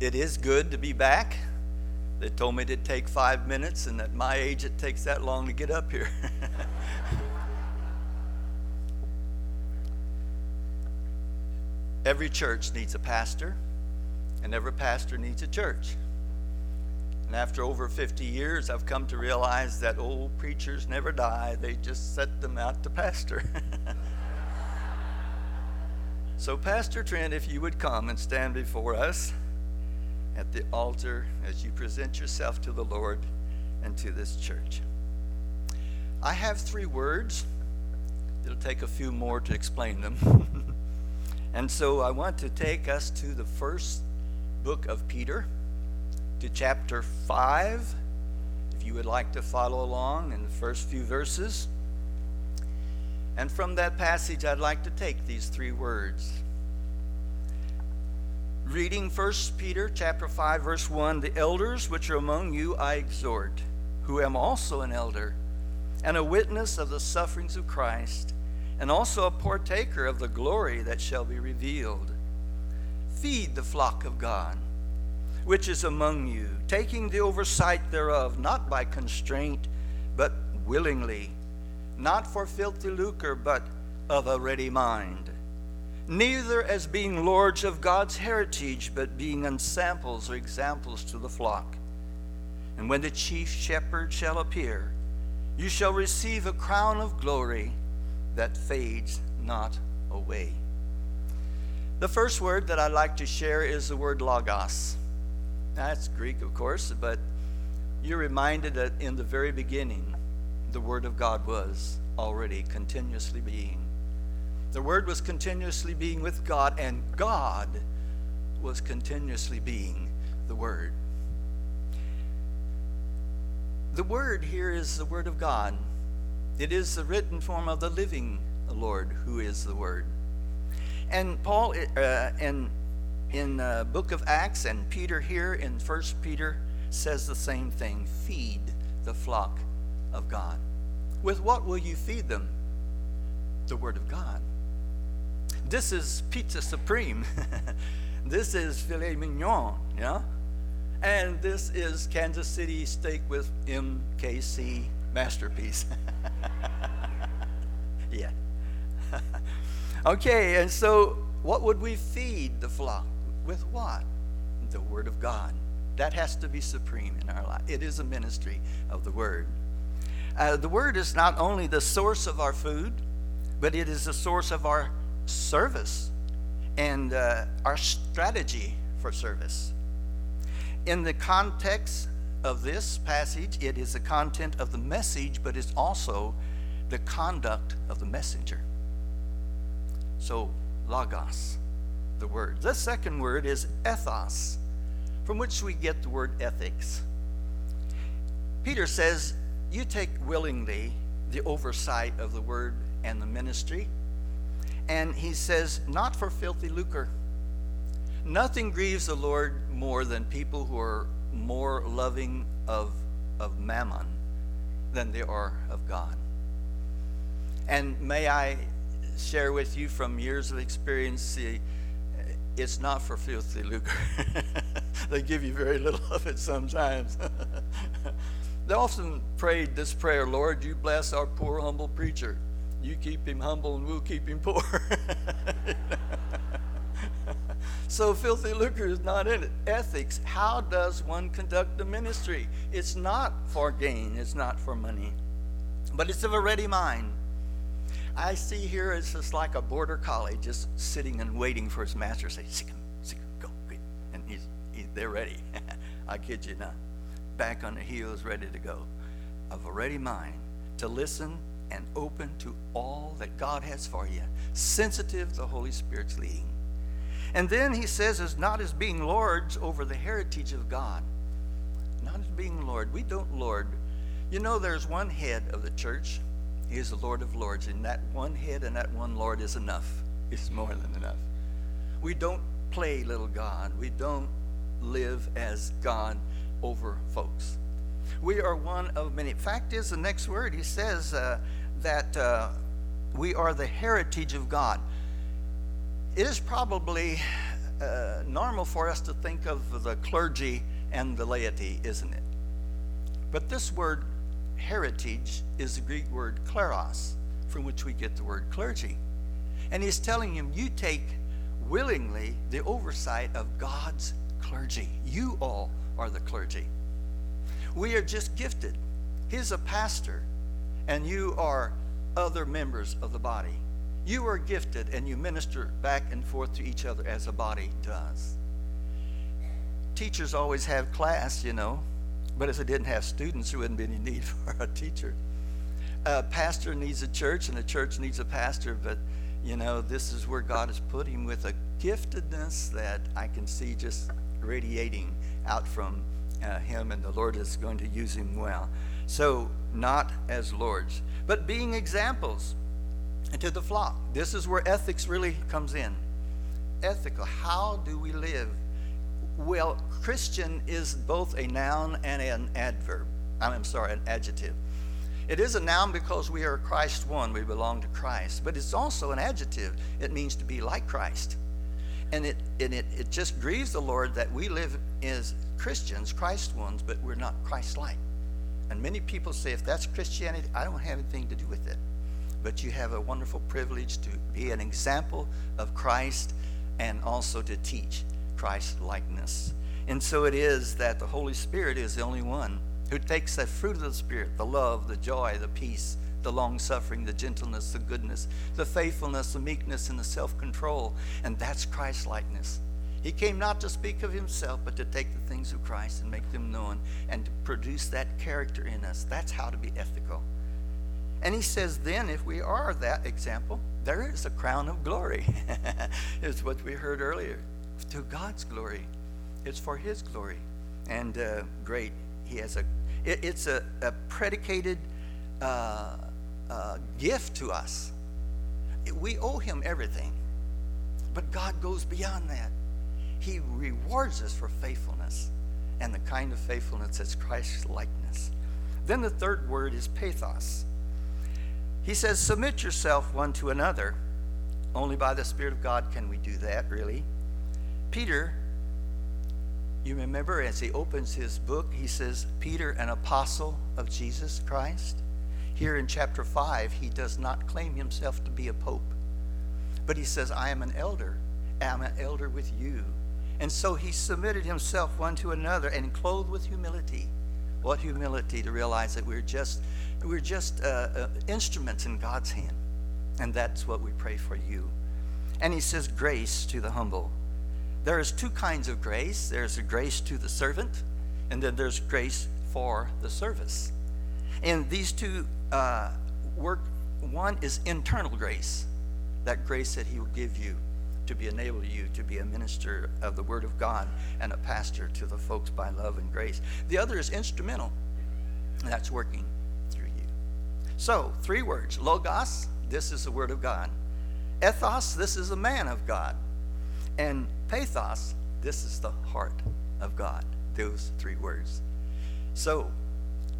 it is good to be back. They told me it'd take five minutes, and at my age, it takes that long to get up here. every church needs a pastor, and every pastor needs a church. And after over 50 years, I've come to realize that old preachers never die, they just set them out to pastor. so, Pastor Trent, if you would come and stand before us at the altar as you present yourself to the Lord and to this church. I have three words. It'll take a few more to explain them. and so I want to take us to the first book of Peter, to chapter 5. If you would like to follow along in the first few verses. And from that passage, I'd like to take these three words reading 1 Peter chapter 5 verse 1, the elders which are among you I exhort, who am also an elder and a witness of the sufferings of Christ, and also a partaker of the glory that shall be revealed. Feed the flock of God, which is among you, taking the oversight thereof, not by constraint, but willingly, not for filthy lucre, but of a ready mind neither as being lords of God's heritage, but being ensamples or examples to the flock. And when the chief shepherd shall appear, you shall receive a crown of glory that fades not away. The first word that I'd like to share is the word logos. That's Greek, of course, but you're reminded that in the very beginning, the Word of God was already continuously being. The Word was continuously being with God, and God was continuously being the Word. The Word here is the Word of God. It is the written form of the living Lord who is the Word. And Paul uh, in in uh, book of Acts and Peter here in First Peter says the same thing. Feed the flock of God. With what will you feed them? The Word of God. This is pizza supreme. this is filet mignon, yeah? And this is Kansas City steak with MKC masterpiece. yeah. okay, and so what would we feed the flock? With what? The Word of God. That has to be supreme in our life. It is a ministry of the Word. Uh, the Word is not only the source of our food, but it is the source of our service and uh, our strategy for service. In the context of this passage, it is the content of the message, but it's also the conduct of the messenger. So, logos, the word. The second word is ethos, from which we get the word ethics. Peter says, You take willingly the oversight of the word and the ministry and he says, not for filthy lucre. Nothing grieves the Lord more than people who are more loving of, of mammon than they are of God. And may I share with you from years of experience, it's not for filthy lucre. they give you very little of it sometimes. they often prayed this prayer Lord, you bless our poor, humble preacher. You keep him humble and we'll keep him poor. so filthy lucre is not in it. Ethics, how does one conduct the ministry? It's not for gain, it's not for money, but it's of a ready mind. I see here it's just like a border collie just sitting and waiting for his master to say, sick him, sick him, go, quick. And he's, he's, they're ready. I kid you not. Back on the heels, ready to go. Of a ready mind to listen and open to all that God has for you, sensitive to the Holy Spirit's leading. And then he says, as not as being lords over the heritage of God, not as being Lord. We don't lord. You know, there's one head of the church. He is the Lord of Lords, and that one head and that one Lord is enough. It's more than enough. We don't play little God. We don't live as God over folks. We are one of many. Fact is, the next word he says, uh, that uh, we are the heritage of God. It is probably uh, normal for us to think of the clergy and the laity, isn't it? But this word heritage is the Greek word kleros, from which we get the word clergy. And he's telling him, you take willingly the oversight of God's clergy. You all are the clergy. We are just gifted. He's a pastor, and you are other members of the body. You are gifted, and you minister back and forth to each other as a body does. Teachers always have class, you know, but if they didn't have students, there wouldn't be any need for a teacher. A pastor needs a church, and a church needs a pastor, but you know, this is where God has put him with a giftedness that I can see just radiating out from uh, him, and the Lord is going to use him well. So, not as lords, but being examples to the flock. This is where ethics really comes in. Ethical. How do we live? Well, Christian is both a noun and an adverb. I'm sorry, an adjective. It is a noun because we are Christ one, we belong to Christ, but it's also an adjective. It means to be like Christ. And it, and it, it just grieves the Lord that we live as Christians, Christ ones, but we're not Christ like. And many people say, if that's Christianity, I don't have anything to do with it. But you have a wonderful privilege to be an example of Christ and also to teach Christ likeness. And so it is that the Holy Spirit is the only one who takes the fruit of the Spirit, the love, the joy, the peace, the long suffering, the gentleness, the goodness, the faithfulness, the meekness, and the self control. And that's Christ likeness. He came not to speak of himself, but to take the things of Christ and make them known and to produce that character in us. That's how to be ethical. And he says, then, if we are that example, there is a crown of glory. is what we heard earlier. To God's glory. It's for his glory. And uh, great. He has a it, it's a, a predicated uh, gift to us. We owe him everything. But God goes beyond that. He rewards us for faithfulness and the kind of faithfulness that's Christ's likeness. Then the third word is pathos. He says, Submit yourself one to another. Only by the Spirit of God can we do that, really. Peter you remember as he opens his book, he says, Peter, an apostle of Jesus Christ. Here in chapter 5, he does not claim himself to be a pope, but he says, I am an elder. I'm an elder with you. And so he submitted himself one to another and clothed with humility. What humility to realize that we're just, we're just uh, uh, instruments in God's hand. And that's what we pray for you. And he says, grace to the humble. There is two kinds of grace there's a grace to the servant, and then there's grace for the service. And these two uh, work, one is internal grace, that grace that He will give you to be enable you to be a minister of the Word of God and a pastor to the folks by love and grace. The other is instrumental, that's working through you. So, three words Logos, this is the Word of God. Ethos, this is a man of God. And pathos, this is the heart of God. Those three words. So,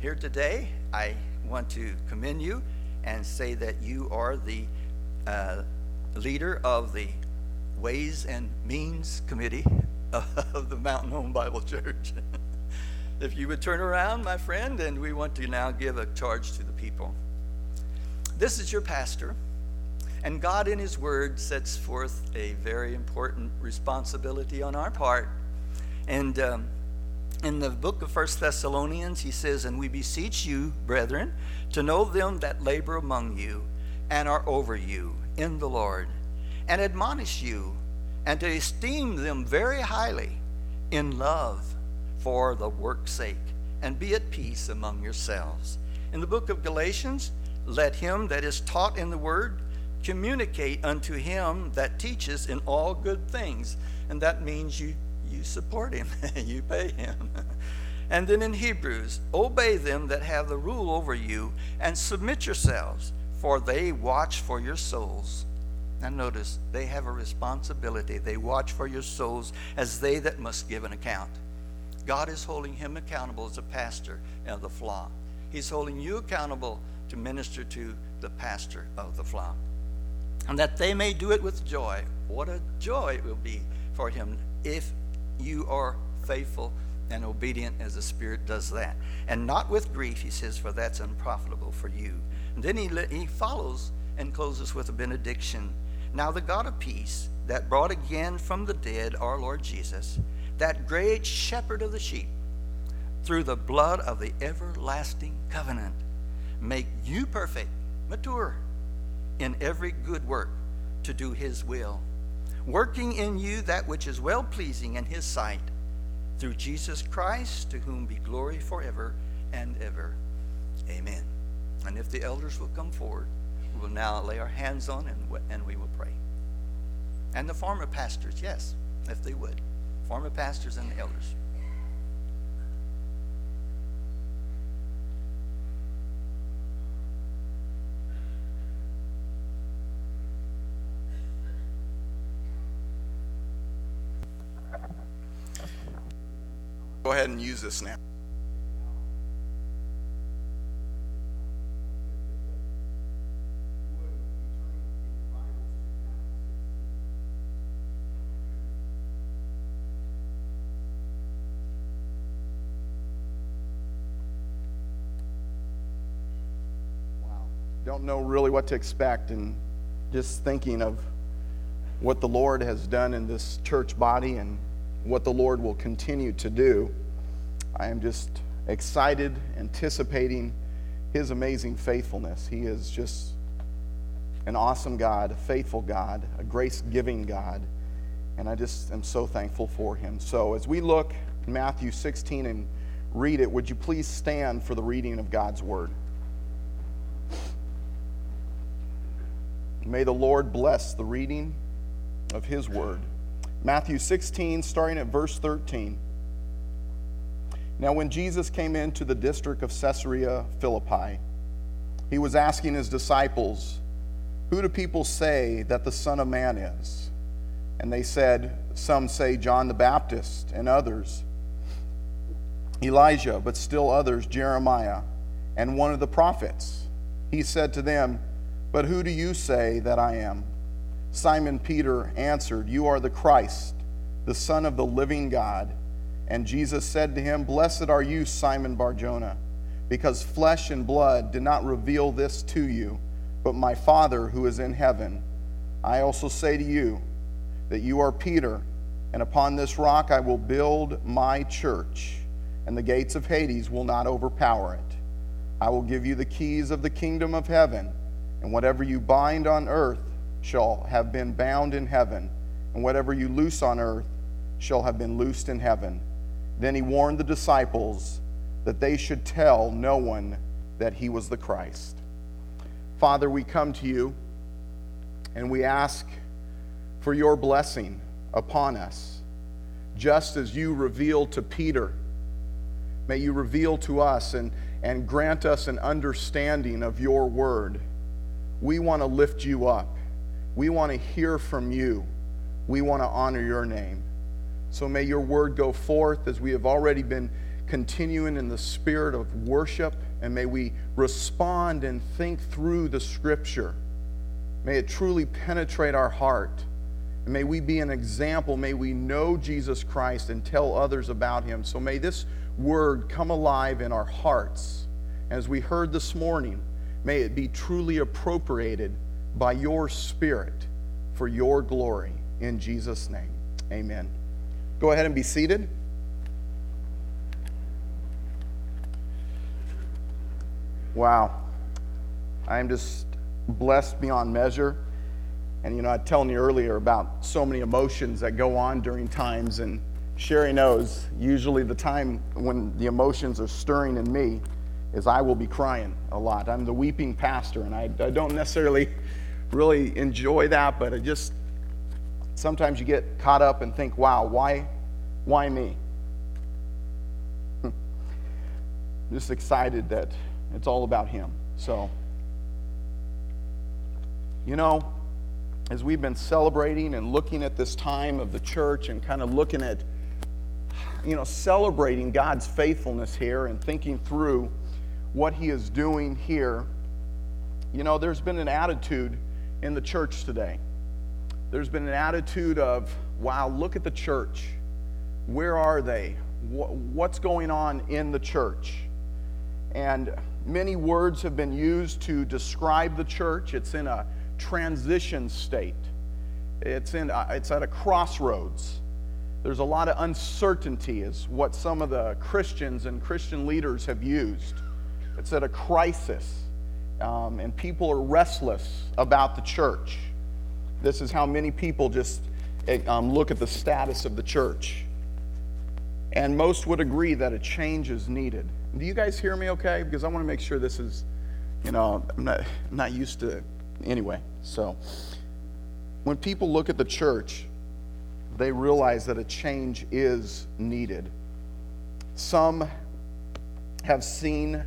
here today, I want to commend you and say that you are the uh, leader of the Ways and Means Committee of the Mountain Home Bible Church. if you would turn around, my friend, and we want to now give a charge to the people. This is your pastor. And God, in His Word, sets forth a very important responsibility on our part. And um, in the book of First Thessalonians, he says, And we beseech you, brethren, to know them that labor among you and are over you in the Lord, and admonish you, and to esteem them very highly in love for the work's sake, and be at peace among yourselves. In the book of Galatians, let him that is taught in the word communicate unto him that teaches in all good things. And that means you, you support him, you pay him. and then in Hebrews, obey them that have the rule over you, and submit yourselves, for they watch for your souls. Now, notice, they have a responsibility. They watch for your souls as they that must give an account. God is holding him accountable as a pastor of the flock. He's holding you accountable to minister to the pastor of the flock and that they may do it with joy. What a joy it will be for him if you are faithful and obedient as the Spirit does that. And not with grief, he says, for that's unprofitable for you. And then he, he follows and closes with a benediction. Now, the God of peace that brought again from the dead our Lord Jesus, that great shepherd of the sheep, through the blood of the everlasting covenant, make you perfect, mature in every good work to do his will, working in you that which is well pleasing in his sight through Jesus Christ, to whom be glory forever and ever. Amen. And if the elders will come forward, we will now lay our hands on and, and we will pray. And the former pastors, yes, if they would. Former pastors and the elders. Go ahead and use this now. Wow. Don't know really what to expect and just thinking of what the Lord has done in this church body and what the Lord will continue to do. I am just excited, anticipating His amazing faithfulness. He is just an awesome God, a faithful God, a grace giving God, and I just am so thankful for Him. So, as we look Matthew 16 and read it, would you please stand for the reading of God's Word? May the Lord bless the reading of His Word. Matthew 16, starting at verse 13. Now, when Jesus came into the district of Caesarea Philippi, he was asking his disciples, Who do people say that the Son of Man is? And they said, Some say John the Baptist, and others Elijah, but still others Jeremiah, and one of the prophets. He said to them, But who do you say that I am? Simon Peter answered, You are the Christ, the Son of the living God. And Jesus said to him, Blessed are you, Simon Barjona, because flesh and blood did not reveal this to you, but my Father who is in heaven. I also say to you that you are Peter, and upon this rock I will build my church, and the gates of Hades will not overpower it. I will give you the keys of the kingdom of heaven, and whatever you bind on earth, shall have been bound in heaven, and whatever you loose on earth shall have been loosed in heaven. Then he warned the disciples that they should tell no one that he was the Christ. Father, we come to you and we ask for your blessing upon us, just as you revealed to Peter. May you reveal to us and, and grant us an understanding of your word. We want to lift you up. We want to hear from you. We want to honor your name. So may your word go forth as we have already been continuing in the spirit of worship, and may we respond and think through the scripture. May it truly penetrate our heart. And may we be an example. May we know Jesus Christ and tell others about him. So may this word come alive in our hearts. As we heard this morning, may it be truly appropriated by your Spirit for your glory. In Jesus' name, amen. Go ahead and be seated. Wow. I am just blessed beyond measure. And, you know, I was telling you earlier about so many emotions that go on during times. And Sherry knows usually the time when the emotions are stirring in me is I will be crying a lot. I'm the weeping pastor, and I, I don't necessarily really enjoy that, but it just sometimes you get caught up and think, wow, why, why me? just excited that it's all about him. So, you know, as we've been celebrating and looking at this time of the church and kind of looking at, you know, celebrating God's faithfulness here and thinking through what he is doing here, you know, there's been an attitude in the church today. there's been an attitude of, wow, look at the church. Where are they? What's going on in the church? And many words have been used to describe the church. It's in a transition state, it's, in uh, it's at a crossroads. There's a lot of uncertainty, is what some of the Christians and Christian leaders have used. It's at a crisis, um, and people are restless about the church. This is how many people just eh, um, look at the status of the church. And most would agree that a change is needed. Do you guys hear me okay? Because I want to make sure this is, you know, I'm not, I'm not used to, anyway. So, when people look at the church, they realize that a change is needed. Some have seen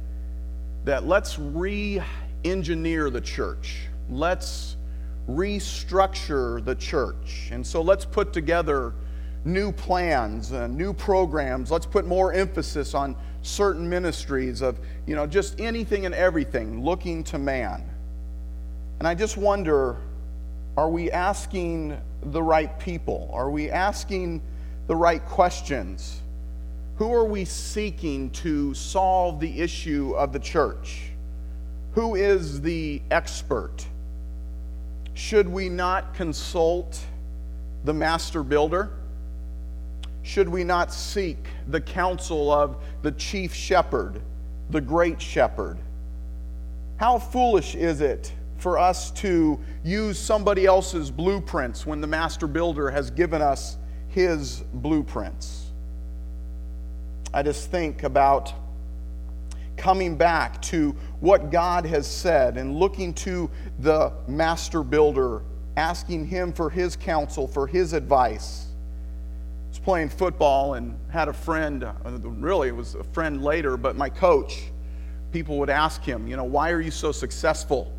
that let's re engineer the church, let's restructure the church. And so let's put together new plans, uh, new programs. Let's put more emphasis on certain ministries of, you know, just anything and everything looking to man. And I just wonder are we asking the right people? Are we asking the right questions? Who are we seeking to solve the issue of the church? Who is the expert? Should we not consult the master builder? Should we not seek the counsel of the chief shepherd, the great shepherd? How foolish is it for us to use somebody else's blueprints when the master builder has given us his blueprints. I just think about coming back to what God has said and looking to the master builder, asking him for his counsel, for his advice. I was playing football and had a friend, uh, really, it was a friend later, but my coach, people would ask him, you know, why are you so successful?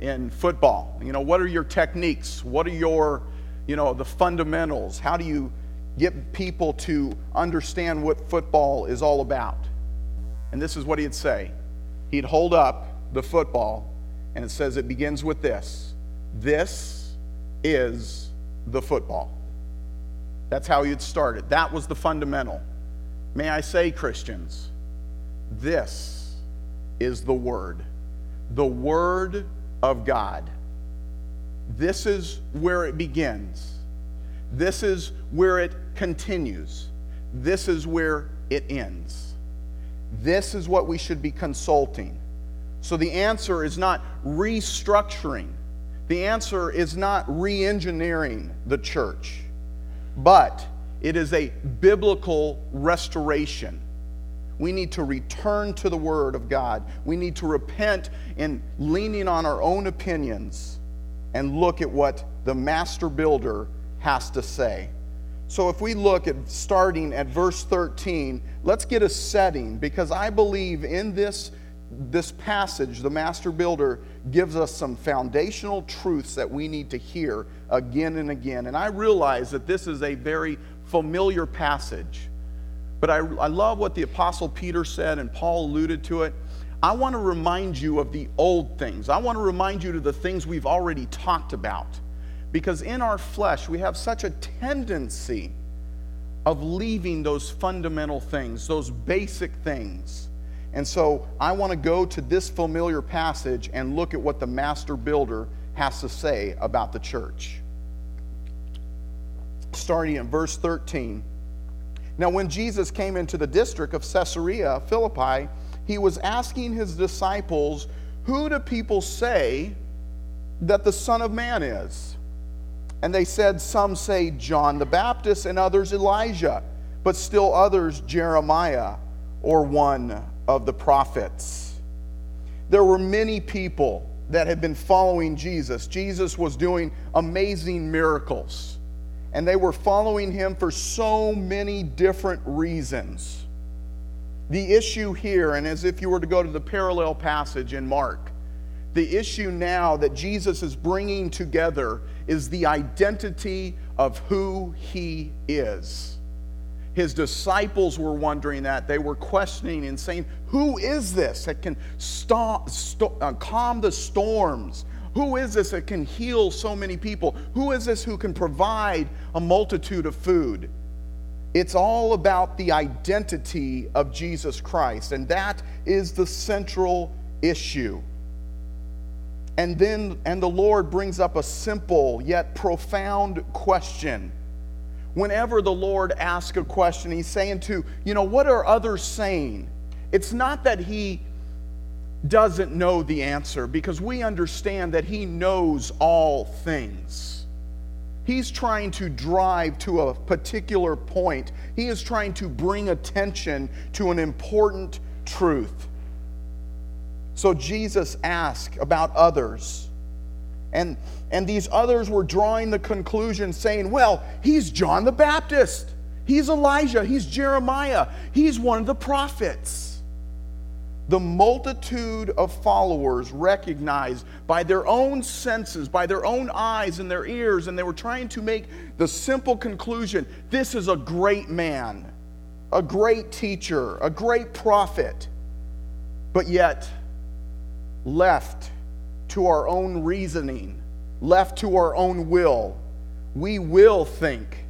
in football? You know, what are your techniques? What are your, you know, the fundamentals? How do you get people to understand what football is all about? And this is what he'd say. He'd hold up the football, and it says it begins with this This is the football. That's how he had started. That was the fundamental. May I say, Christians, this is the Word. The Word of God. This is where it begins. This is where it continues. This is where it ends. This is what we should be consulting. So the answer is not restructuring, the answer is not re engineering the church, but it is a biblical restoration. We need to return to the Word of God. We need to repent in leaning on our own opinions and look at what the master builder has to say. So, if we look at starting at verse 13, let's get a setting because I believe in this, this passage, the master builder gives us some foundational truths that we need to hear again and again. And I realize that this is a very familiar passage. But I, I love what the Apostle Peter said, and Paul alluded to it. I want to remind you of the old things. I want to remind you of the things we've already talked about. Because in our flesh, we have such a tendency of leaving those fundamental things, those basic things. And so I want to go to this familiar passage and look at what the master builder has to say about the church. Starting in verse 13. Now, when Jesus came into the district of Caesarea Philippi, he was asking his disciples, Who do people say that the Son of Man is? And they said, Some say John the Baptist, and others Elijah, but still others Jeremiah or one of the prophets. There were many people that had been following Jesus. Jesus was doing amazing miracles and they were following him for so many different reasons. The issue here, and as if you were to go to the parallel passage in Mark, the issue now that Jesus is bringing together is the identity of who he is. His disciples were wondering that. They were questioning and saying, Who is this that can stop, st- uh, calm the storms? Who is this that can heal so many people? Who is this who can provide a multitude of food? It's all about the identity of Jesus Christ, and that is the central issue. And then, and the Lord brings up a simple yet profound question. Whenever the Lord asks a question, He's saying to, you know, what are others saying? It's not that He doesn't know the answer because we understand that He knows all things. He's trying to drive to a particular point. He is trying to bring attention to an important truth. So Jesus asked about others. And, and these others were drawing the conclusion, saying, Well, he's John the Baptist. He's Elijah. He's Jeremiah. He's one of the prophets. The multitude of followers recognized by their own senses, by their own eyes and their ears, and they were trying to make the simple conclusion this is a great man, a great teacher, a great prophet. But yet, left to our own reasoning, left to our own will, we will think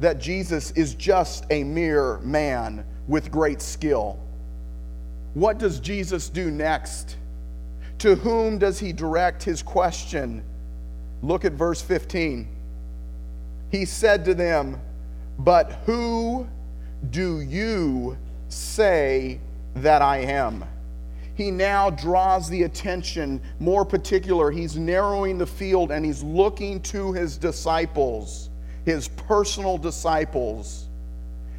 that Jesus is just a mere man with great skill. What does Jesus do next? To whom does he direct his question? Look at verse 15. He said to them, But who do you say that I am? He now draws the attention more particular. He's narrowing the field and he's looking to his disciples, his personal disciples.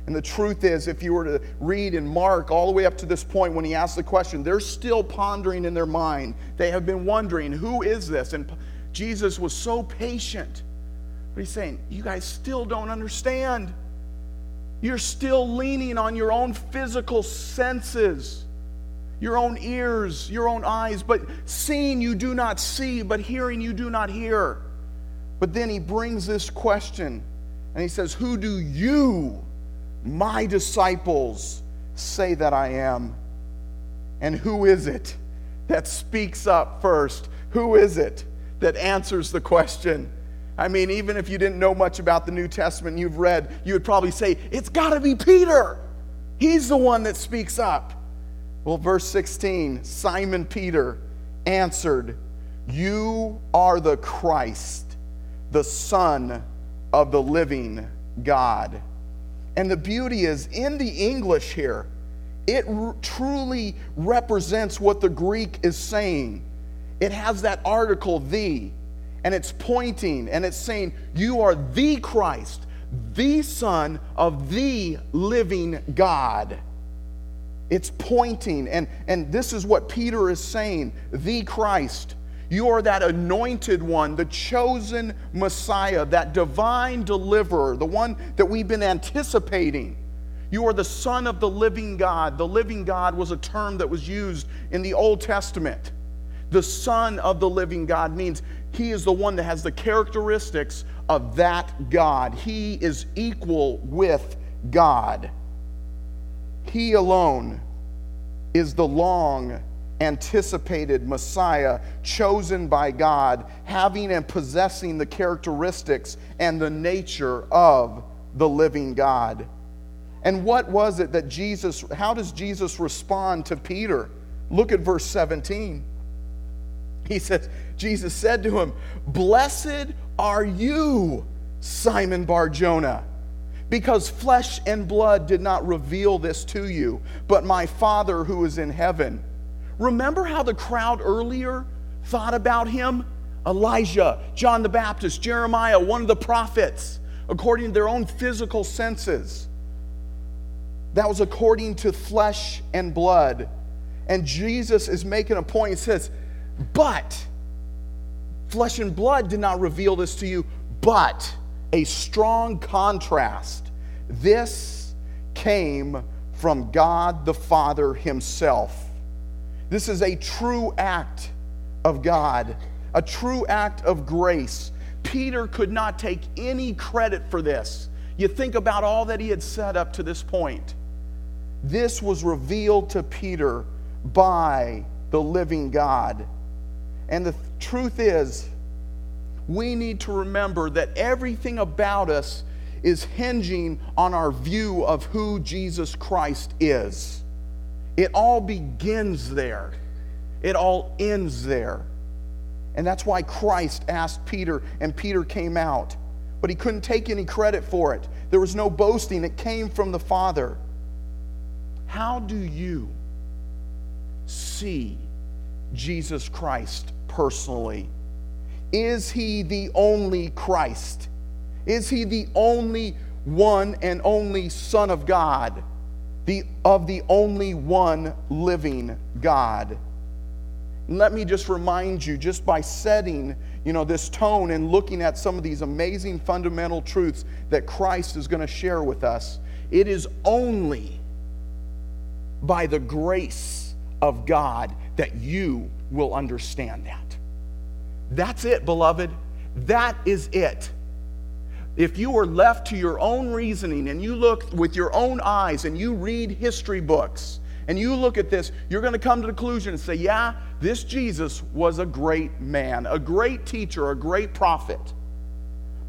And the truth is, if you were to read in Mark all the way up to this point when he asked the question, they're still pondering in their mind. They have been wondering, who is this? And Jesus was so patient. But he's saying, you guys still don't understand. You're still leaning on your own physical senses your own ears, your own eyes, but seeing you do not see, but hearing you do not hear. But then he brings this question and he says, Who do you, my disciples, say that I am? And who is it that speaks up first? Who is it that answers the question? I mean, even if you didn't know much about the New Testament you've read, you would probably say, It's got to be Peter. He's the one that speaks up. Well, verse 16 Simon Peter answered, You are the Christ, the Son of the living God. And the beauty is in the English here, it r- truly represents what the Greek is saying. It has that article, the, and it's pointing and it's saying, You are the Christ, the Son of the living God. It's pointing, and, and this is what Peter is saying the Christ. You are that anointed one, the chosen Messiah, that divine deliverer, the one that we've been anticipating. You are the Son of the living God. The living God was a term that was used in the Old Testament. The Son of the living God means he is the one that has the characteristics of that God. He is equal with God. He alone is the long anticipated Messiah chosen by God, having and possessing the characteristics and the nature of the living God. And what was it that Jesus, how does Jesus respond to Peter? Look at verse 17. He says, Jesus said to him, Blessed are you, Simon Bar Jonah because flesh and blood did not reveal this to you, but my Father who is in heaven. Remember how the crowd earlier thought about him? Elijah, John the Baptist, Jeremiah, one of the prophets, according to their own physical senses. That was according to flesh and blood. And Jesus is making a point. He says, But flesh and blood did not reveal this to you, but a strong contrast. This came from God the Father Himself. This is a true act of God, a true act of grace. Peter could not take any credit for this. You think about all that he had said up to this point. This was revealed to Peter by the living God. And the th- truth is, we need to remember that everything about us is hinging on our view of who Jesus Christ is. It all begins there, it all ends there. And that's why Christ asked Peter, and Peter came out. But he couldn't take any credit for it. There was no boasting, it came from the Father. How do you see Jesus Christ personally? Is he the only Christ? Is he the only one and only Son of God? The, of the only one living God? And let me just remind you, just by setting you know, this tone and looking at some of these amazing fundamental truths that Christ is going to share with us, it is only by the grace of God that you will understand that. That's it, beloved. That is it. If you are left to your own reasoning and you look with your own eyes and you read history books and you look at this, you're going to come to the conclusion and say, yeah, this Jesus was a great man, a great teacher, a great prophet.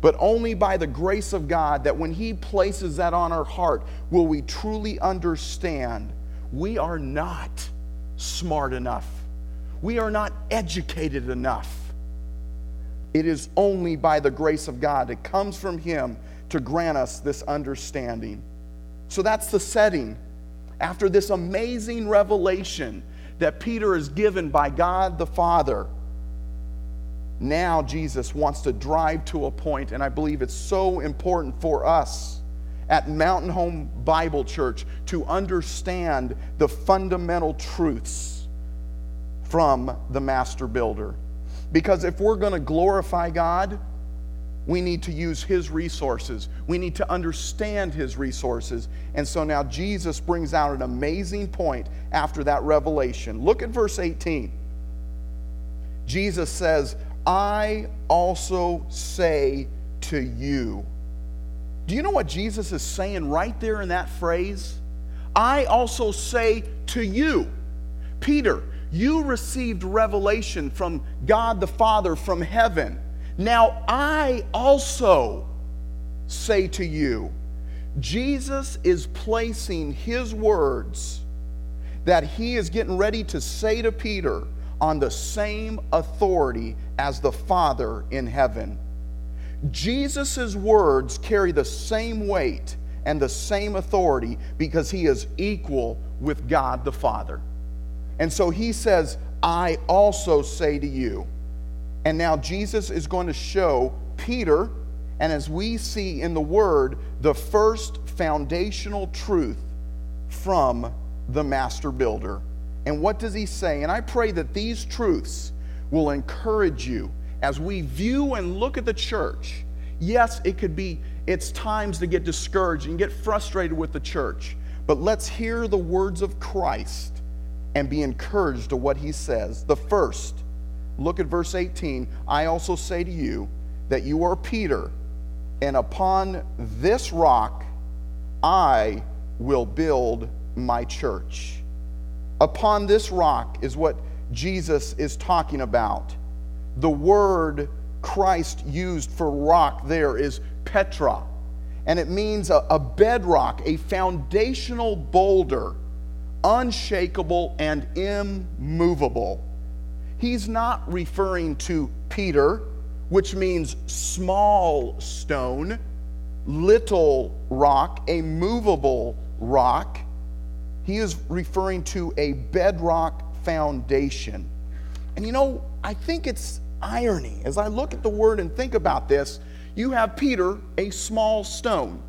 But only by the grace of God that when He places that on our heart will we truly understand we are not smart enough. We are not educated enough. It is only by the grace of God. It comes from Him to grant us this understanding. So that's the setting. After this amazing revelation that Peter is given by God the Father, now Jesus wants to drive to a point, and I believe it's so important for us at Mountain Home Bible Church to understand the fundamental truths from the master builder. Because if we're going to glorify God, we need to use His resources. We need to understand His resources. And so now Jesus brings out an amazing point after that revelation. Look at verse 18. Jesus says, I also say to you. Do you know what Jesus is saying right there in that phrase? I also say to you. Peter, you received revelation from God the Father from heaven. Now I also say to you, Jesus is placing his words that he is getting ready to say to Peter on the same authority as the Father in heaven. Jesus' words carry the same weight and the same authority because he is equal with God the Father. And so he says, I also say to you. And now Jesus is going to show Peter, and as we see in the Word, the first foundational truth from the master builder. And what does he say? And I pray that these truths will encourage you as we view and look at the church. Yes, it could be, it's times to get discouraged and get frustrated with the church. But let's hear the words of Christ and be encouraged to what he says. The first, look at verse 18. I also say to you that you are Peter, and upon this rock I will build my church. Upon this rock is what Jesus is talking about. The word Christ used for rock there is Petra, and it means a, a bedrock, a foundational boulder unshakable and immovable. He's not referring to Peter, which means small stone, little rock, a movable rock. He is referring to a bedrock foundation. And you know, I think it's irony. As I look at the word and think about this, you have Peter, a small stone,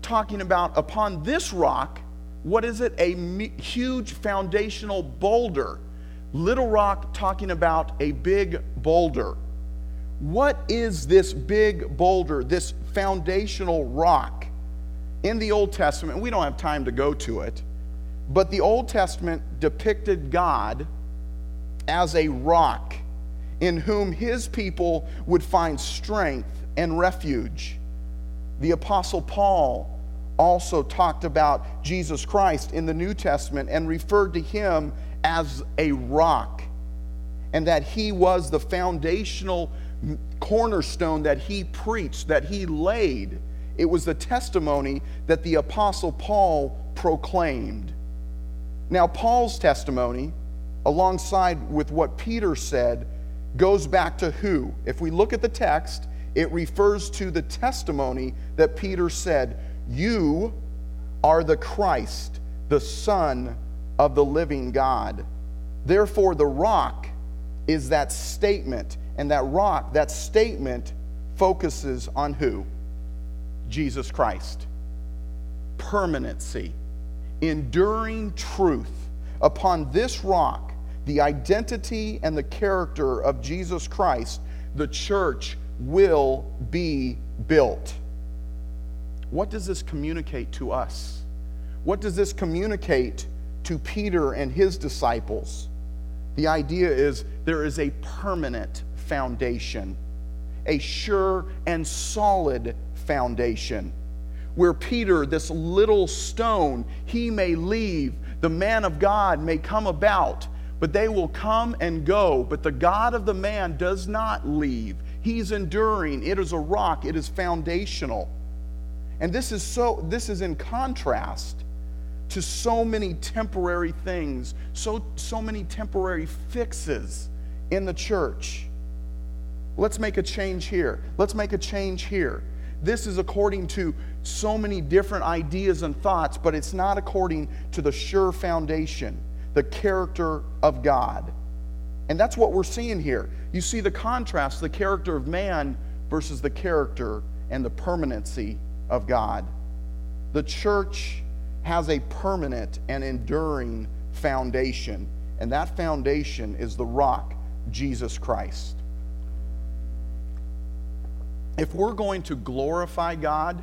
talking about upon this rock what is it? A huge foundational boulder. Little Rock talking about a big boulder. What is this big boulder, this foundational rock? In the Old Testament, we don't have time to go to it, but the Old Testament depicted God as a rock in whom his people would find strength and refuge. The Apostle Paul also talked about Jesus Christ in the New Testament and referred to him as a rock and that he was the foundational cornerstone that he preached, that he laid. It was the testimony that the Apostle Paul proclaimed. Now, Paul's testimony, alongside with what Peter said, goes back to who? If we look at the text, it refers to the testimony that Peter said, You are the Christ, the Son of the living God. Therefore, the rock is that statement. And that rock, that statement, focuses on who? Jesus Christ. Permanency, enduring truth. Upon this rock, the identity and the character of Jesus Christ, the church will be built. What does this communicate to us? What does this communicate to Peter and his disciples? The idea is there is a permanent foundation, a sure and solid foundation. Where Peter, this little stone, he may leave, the man of God may come about, but they will come and go. But the God of the man does not leave. He's enduring. It is a rock, it is foundational. And this is so this is in contrast to so many temporary things, so, so many temporary fixes in the church. Let's make a change here. Let's make a change here. This is according to so many different ideas and thoughts, but it's not according to the sure foundation, the character of God. And that's what we're seeing here. You see the contrast, the character of man versus the character and the permanency of God. The church has a permanent and enduring foundation, and that foundation is the rock, Jesus Christ. If we're going to glorify God,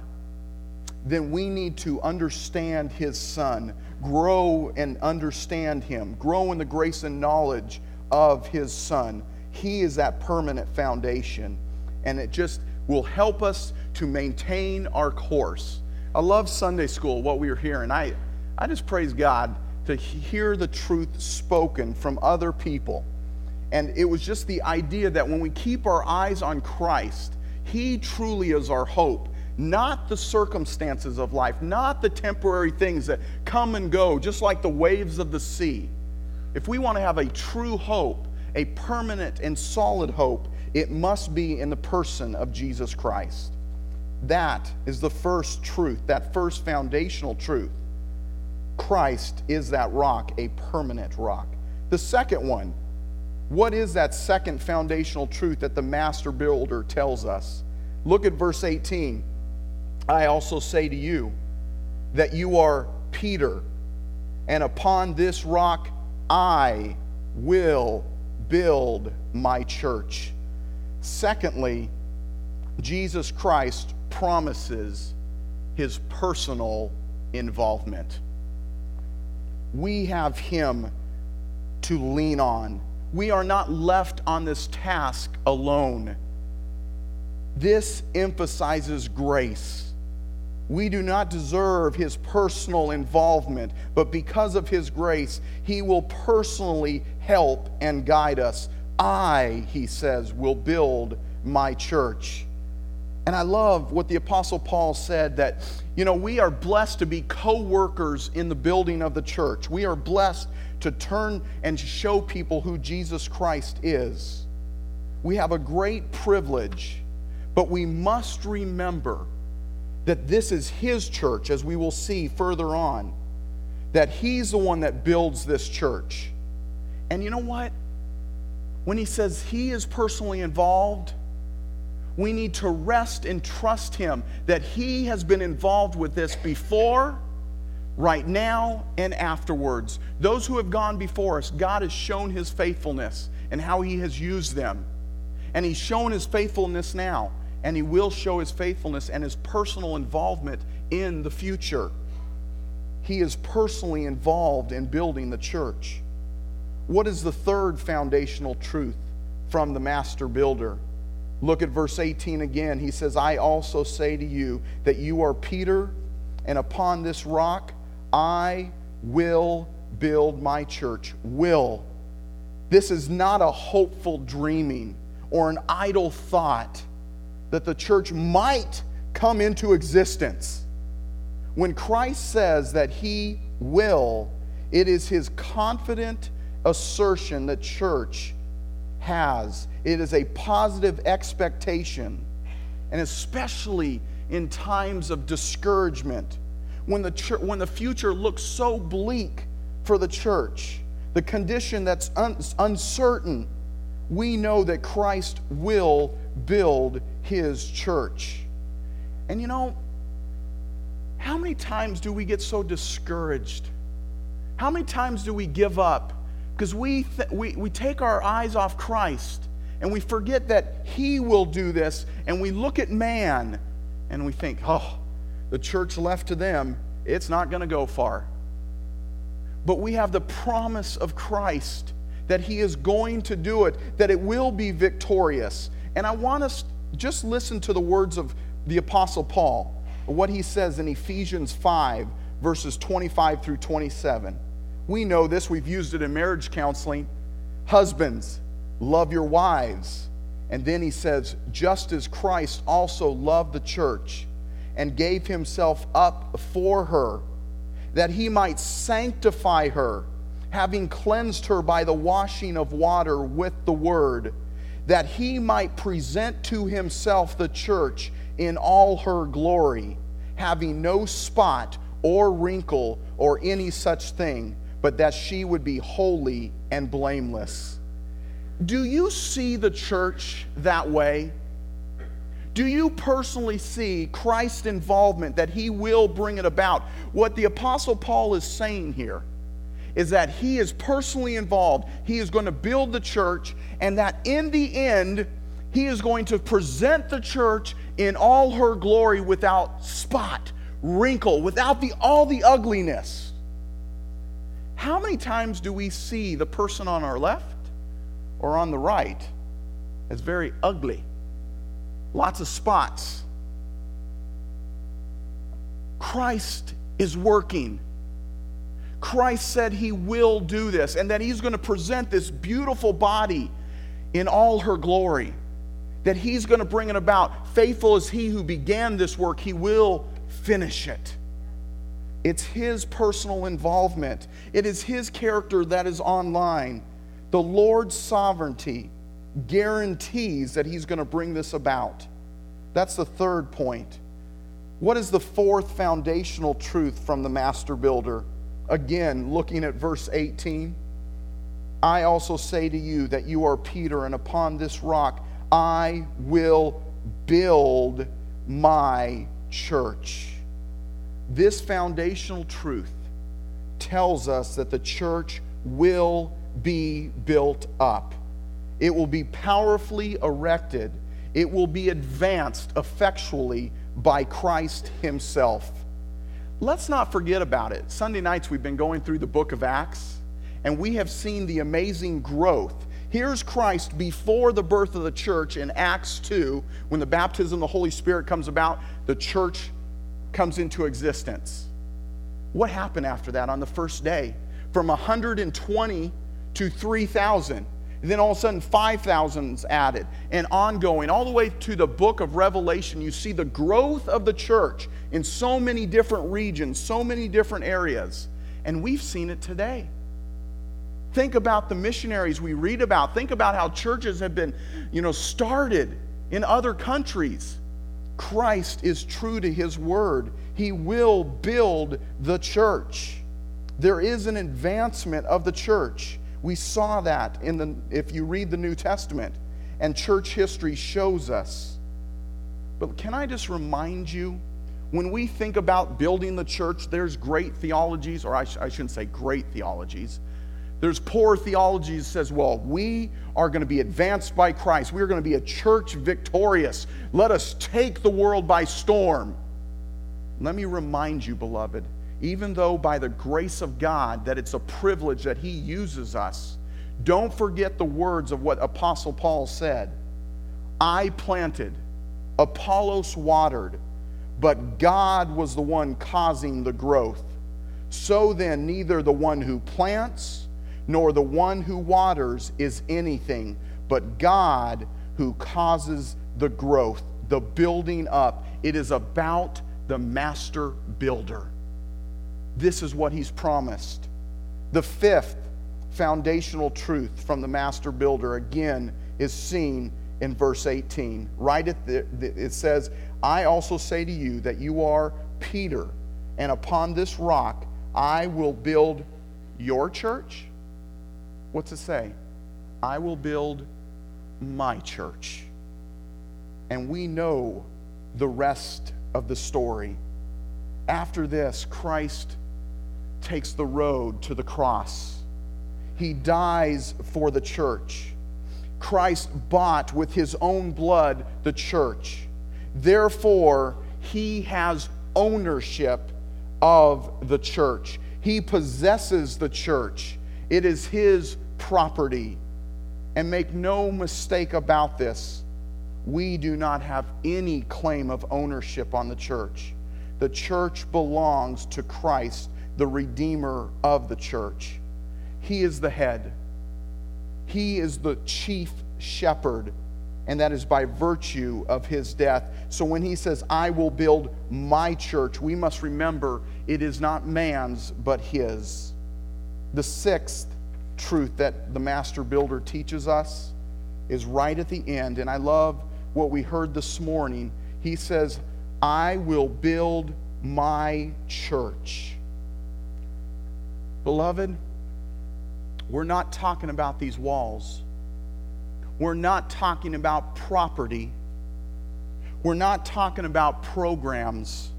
then we need to understand His Son, grow and understand Him, grow in the grace and knowledge of His Son. He is that permanent foundation, and it just will help us to maintain our course. I love Sunday school, what we are hearing. I, I just praise God to hear the truth spoken from other people. And it was just the idea that when we keep our eyes on Christ, He truly is our hope, not the circumstances of life, not the temporary things that come and go, just like the waves of the sea. If we want to have a true hope, a permanent and solid hope, it must be in the person of Jesus Christ. That is the first truth, that first foundational truth. Christ is that rock, a permanent rock. The second one, what is that second foundational truth that the master builder tells us? Look at verse 18. I also say to you that you are Peter, and upon this rock I will build my church. Secondly, Jesus Christ promises his personal involvement. We have him to lean on. We are not left on this task alone. This emphasizes grace. We do not deserve his personal involvement, but because of his grace, he will personally help and guide us. I, he says, will build my church. And I love what the Apostle Paul said that, you know, we are blessed to be co workers in the building of the church. We are blessed to turn and show people who Jesus Christ is. We have a great privilege, but we must remember that this is His church, as we will see further on, that He's the one that builds this church. And you know what? When He says He is personally involved, we need to rest and trust Him that He has been involved with this before, right now, and afterwards. Those who have gone before us, God has shown His faithfulness and how He has used them. And He's shown His faithfulness now, and He will show His faithfulness and His personal involvement in the future. He is personally involved in building the church. What is the third foundational truth from the master builder? Look at verse 18 again. He says, I also say to you that you are Peter, and upon this rock I will build my church. Will. This is not a hopeful dreaming or an idle thought that the church might come into existence. When Christ says that he will, it is his confident assertion that church has. It is a positive expectation, and especially in times of discouragement, when the, church, when the future looks so bleak for the church, the condition that's un- uncertain, we know that Christ will build his church. And you know, how many times do we get so discouraged? How many times do we give up? Because we, th- we, we take our eyes off Christ and we forget that He will do this, and we look at man and we think, oh, the church left to them, it's not going to go far. But we have the promise of Christ that He is going to do it, that it will be victorious. And I want us just listen to the words of the Apostle Paul, what he says in Ephesians 5, verses 25 through 27. We know this, we've used it in marriage counseling. Husbands, love your wives. And then he says, just as Christ also loved the church and gave himself up for her, that he might sanctify her, having cleansed her by the washing of water with the word, that he might present to himself the church in all her glory, having no spot or wrinkle or any such thing but that she would be holy and blameless. Do you see the church that way? Do you personally see Christ's involvement that he will bring it about? What the Apostle Paul is saying here is that he is personally involved. He is going to build the church, and that in the end, he is going to present the church in all her glory without spot, wrinkle, without the, all the ugliness. How many times do we see the person on our left or on the right as very ugly? Lots of spots. Christ is working. Christ said he will do this and that he's going to present this beautiful body in all her glory. That he's going to bring it about. Faithful is he who began this work, he will finish it. It's his personal involvement, it is his character that is online. The Lord's sovereignty guarantees that he's going to bring this about. That's the third point. What is the fourth foundational truth from the master builder? Again, looking at verse 18. I also say to you that you are Peter, and upon this rock I will build my church this foundational truth tells us that the church will be built up. It will be powerfully erected. It will be advanced effectually by Christ Himself. Let's not forget about it. Sunday nights, we've been going through the book of Acts, and we have seen the amazing growth. Here's Christ before the birth of the church in Acts 2, when the baptism of the Holy Spirit comes about, the church comes into existence. What happened after that on the first day? From 120 to 3,000. Then all of a sudden, 5,000's added and ongoing, all the way to the book of Revelation. You see the growth of the church in so many different regions, so many different areas. And we've seen it today. Think about the missionaries we read about. Think about how churches have been, you know, started in other countries. Christ is true to his word. He will build the church. There is an advancement of the church. We saw that in the if you read the New Testament and church history shows us. But can I just remind you when we think about building the church, there's great theologies, or I, sh- I shouldn't say great theologies, there's poor theology that says, well, we are going to be advanced by Christ. We are going to be a church victorious. Let us take the world by storm. Let me remind you, beloved, even though by the grace of God that it's a privilege that He uses us, don't forget the words of what Apostle Paul said I planted, Apollos watered, but God was the one causing the growth. So then, neither the one who plants, nor the one who waters is anything, but God who causes the growth, the building up. It is about the master builder. This is what he's promised. The fifth foundational truth from the master builder, again, is seen in verse 18. Right at the, it says, I also say to you that you are Peter, and upon this rock I will build your church. What's it say? I will build my church. And we know the rest of the story. After this, Christ takes the road to the cross. He dies for the church. Christ bought with his own blood the church. Therefore, he has ownership of the church. He possesses the church. It is his property. And make no mistake about this, we do not have any claim of ownership on the church. The church belongs to Christ, the Redeemer of the church. He is the head, He is the chief shepherd, and that is by virtue of His death. So when He says, I will build my church, we must remember it is not man's, but His. The sixth truth that the master builder teaches us is right at the end, and I love what we heard this morning. He says, I will build my church. Beloved, we're not talking about these walls. We're not talking about property. We're not talking about programs.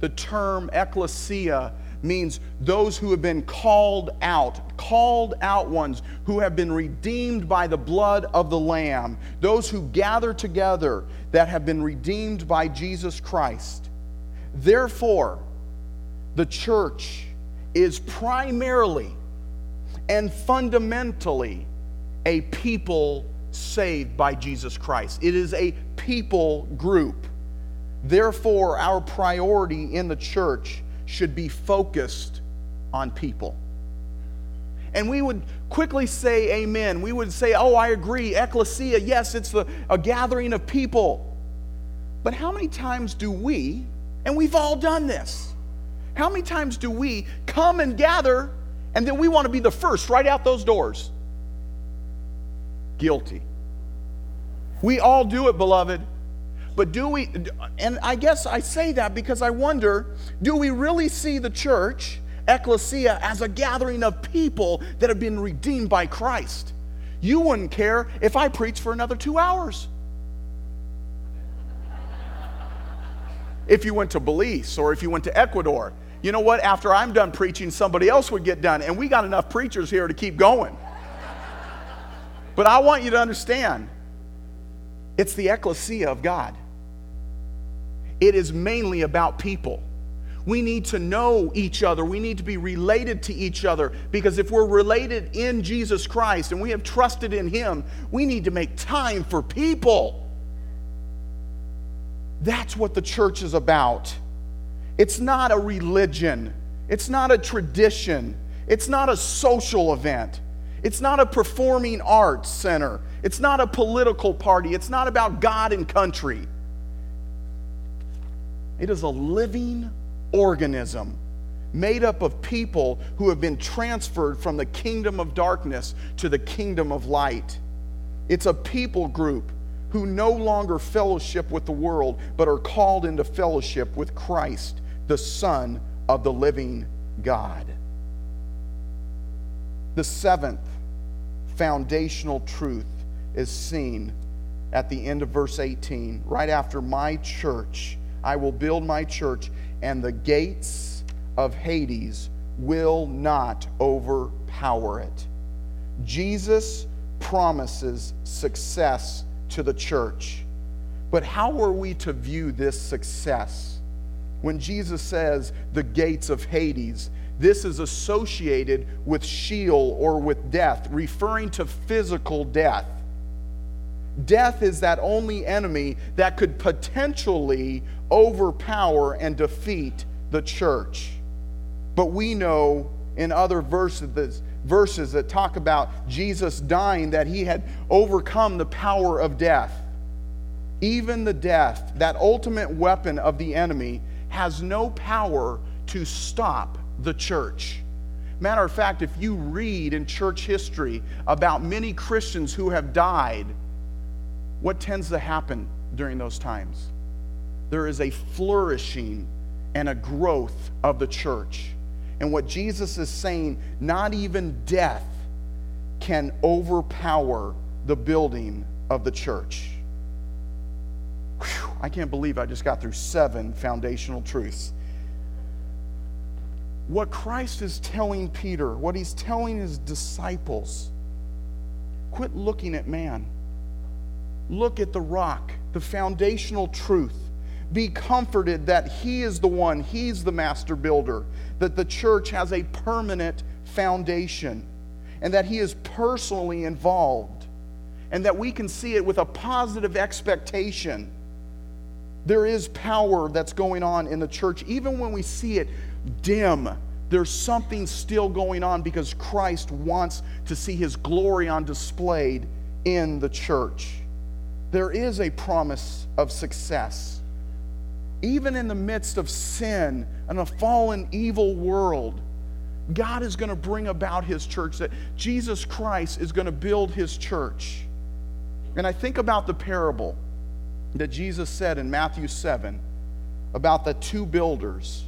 The term ecclesia means those who have been called out, called out ones who have been redeemed by the blood of the Lamb, those who gather together that have been redeemed by Jesus Christ. Therefore, the church is primarily and fundamentally a people saved by Jesus Christ. It is a people group. Therefore, our priority in the church should be focused on people. And we would quickly say amen. We would say, oh, I agree. Ecclesia, yes, it's the, a gathering of people. But how many times do we, and we've all done this, how many times do we come and gather and then we want to be the first right out those doors? Guilty. We all do it, beloved. But do we, and I guess I say that because I wonder do we really see the church, ecclesia, as a gathering of people that have been redeemed by Christ? You wouldn't care if I preached for another two hours. if you went to Belize or if you went to Ecuador, you know what? After I'm done preaching, somebody else would get done. And we got enough preachers here to keep going. but I want you to understand it's the ecclesia of God. It is mainly about people. We need to know each other. We need to be related to each other because if we're related in Jesus Christ and we have trusted in Him, we need to make time for people. That's what the church is about. It's not a religion, it's not a tradition, it's not a social event, it's not a performing arts center, it's not a political party, it's not about God and country. It is a living organism made up of people who have been transferred from the kingdom of darkness to the kingdom of light. It's a people group who no longer fellowship with the world, but are called into fellowship with Christ, the Son of the living God. The seventh foundational truth is seen at the end of verse 18, right after my church. I will build my church, and the gates of Hades will not overpower it. Jesus promises success to the church. But how are we to view this success? When Jesus says the gates of Hades, this is associated with Sheol or with death, referring to physical death. Death is that only enemy that could potentially overpower and defeat the church. But we know in other verses verses that talk about Jesus dying, that he had overcome the power of death. Even the death, that ultimate weapon of the enemy, has no power to stop the church. Matter of fact, if you read in church history about many Christians who have died, what tends to happen during those times? There is a flourishing and a growth of the church. And what Jesus is saying, not even death can overpower the building of the church. Whew, I can't believe I just got through seven foundational truths. What Christ is telling Peter, what he's telling his disciples, quit looking at man. Look at the rock, the foundational truth. Be comforted that He is the one, He's the master builder, that the church has a permanent foundation, and that He is personally involved, and that we can see it with a positive expectation. There is power that's going on in the church, even when we see it dim. There's something still going on because Christ wants to see his glory on displayed in the church. There is a promise of success even in the midst of sin and a fallen, evil world, God is going to bring about his church, that Jesus Christ is going to build his church. And I think about the parable that Jesus said in Matthew 7 about the two builders.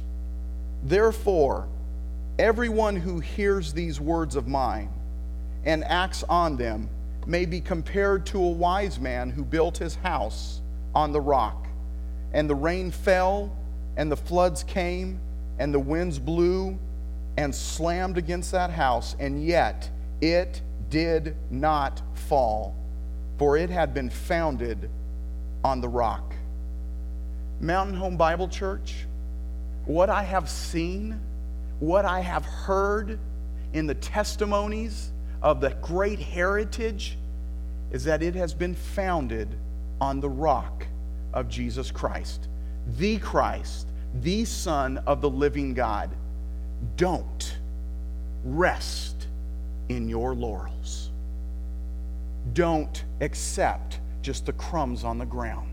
Therefore, everyone who hears these words of mine and acts on them may be compared to a wise man who built his house on the rock and the rain fell, and the floods came, and the winds blew and slammed against that house, and yet it did not fall, for it had been founded on the rock. Mountain Home Bible Church, what I have seen, what I have heard in the testimonies of the great heritage is that it has been founded on the rock of Jesus Christ, the Christ, the Son of the living God. Don't rest in your laurels. Don't accept just the crumbs on the ground.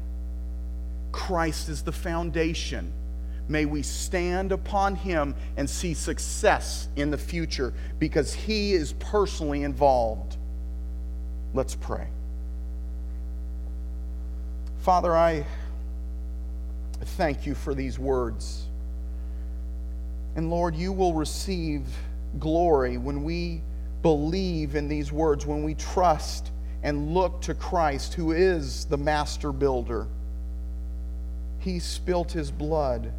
Christ is the foundation. May we stand upon him and see success in the future because he is personally involved. Let's pray. Father, I thank you for these words. And Lord, you will receive glory when we believe in these words, when we trust and look to Christ, who is the master builder. He spilt his blood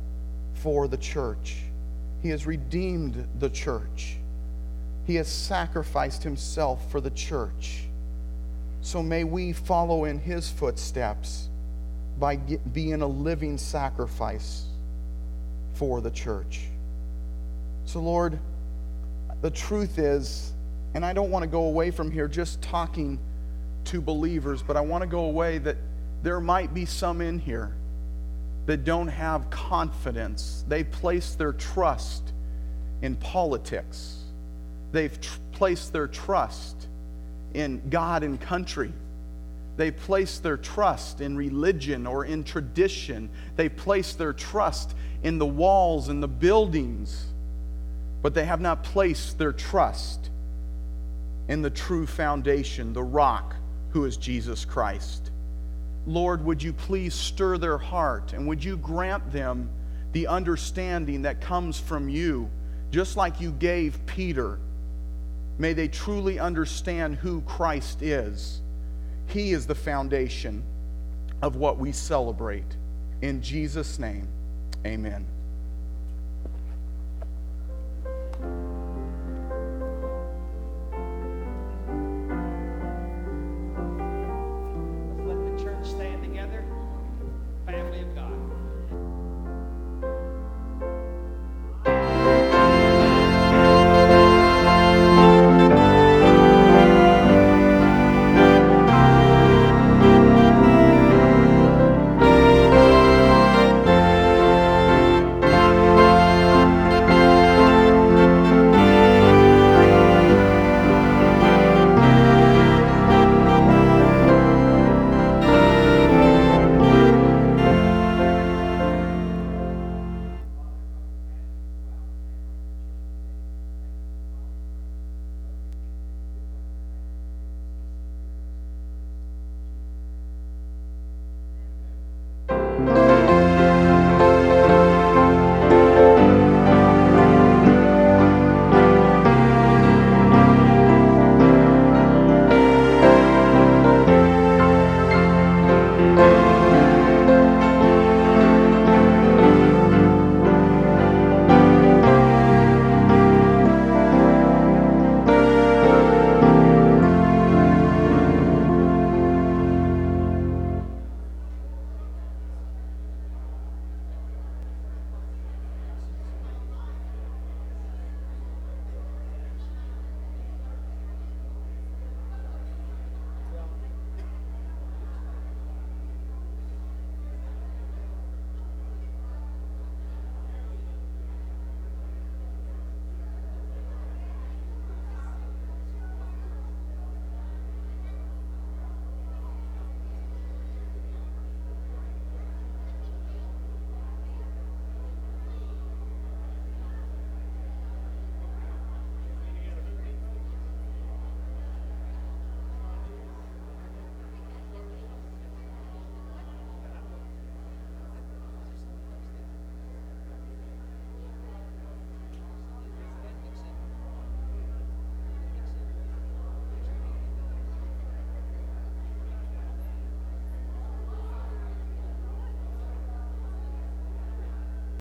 for the church, he has redeemed the church, he has sacrificed himself for the church. So may we follow in his footsteps by being a living sacrifice for the church. So, Lord, the truth is, and I don't want to go away from here just talking to believers, but I want to go away that there might be some in here that don't have confidence. They place their trust in politics, they've tr- placed their trust in God and country. They place their trust in religion or in tradition. They place their trust in the walls and the buildings. But they have not placed their trust in the true foundation, the rock, who is Jesus Christ. Lord, would you please stir their heart and would you grant them the understanding that comes from you, just like you gave Peter? May they truly understand who Christ is he is the foundation of what we celebrate. In Jesus' name, amen.